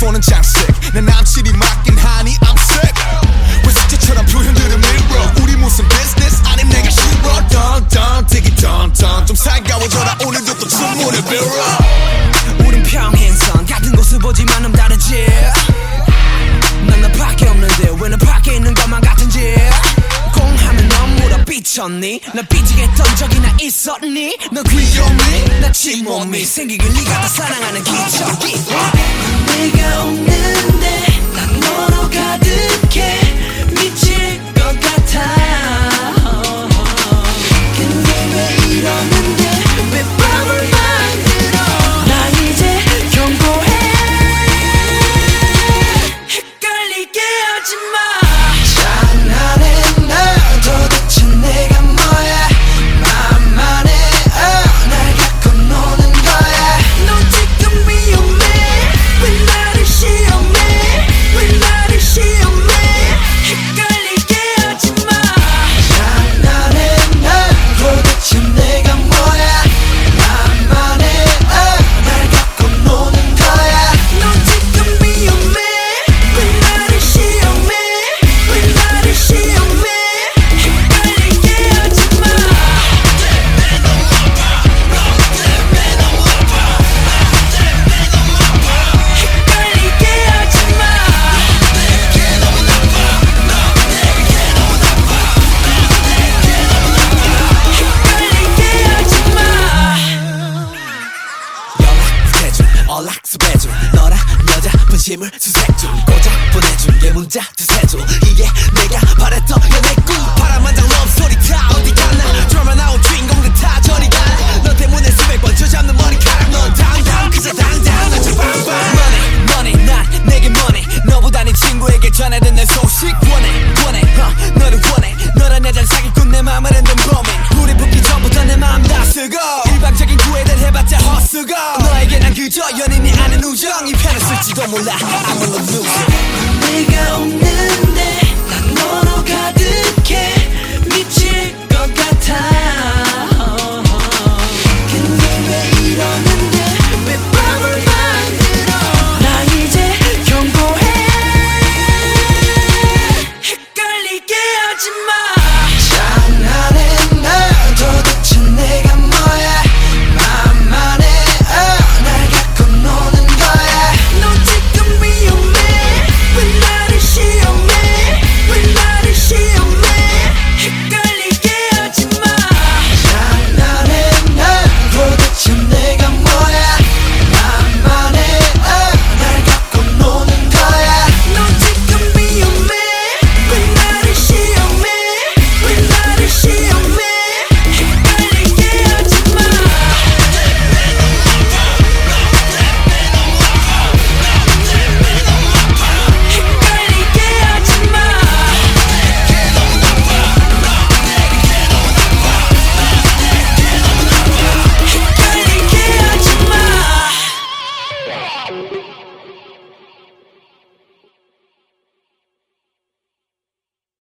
너는 장식. 내 남친이 맞긴 하니 I'm sick. 왜 숙제처럼 표현들은 밀어. 우리 무슨 business? 아님 내가 싫어. 던던 되게 던던 좀 살가워져라. 오늘도 또 주문을 빌어. 우린 평행선. 같은 곳을 보지만 은 다르지 삐쳤니? 나 삐지겠던 적이나 있었니? 너 귀여니 나 침몸이 생기길 네가 다 사랑하는 기적이. 내가 없 분심을 수색중 고작 보내준 게 문자 두세 줄 이게 내가 바랬던 연애 꿈. 바람만장 럽소리 다 어디 갔나? 드라마 나온 주인공들 다 저리 가너 때문에 수백 번 저잡는 머리카락. 넌 당당 그저 당당 나저 빵빵. Money money 난 내게 money. 너보다 네 친구에게 전해든 내 소식. 원해 원해 어, 너를 원해. 너란 여자 사기꾼 내 맘을 흔든 범인. 우리 붙기 전부터 내맘다 쓰고. 일방적인 구애를 해봤자 헛수고 그저 연인이 아닌 우정. 이 편을 쓸지도 몰라. I'm a loser 내가 없네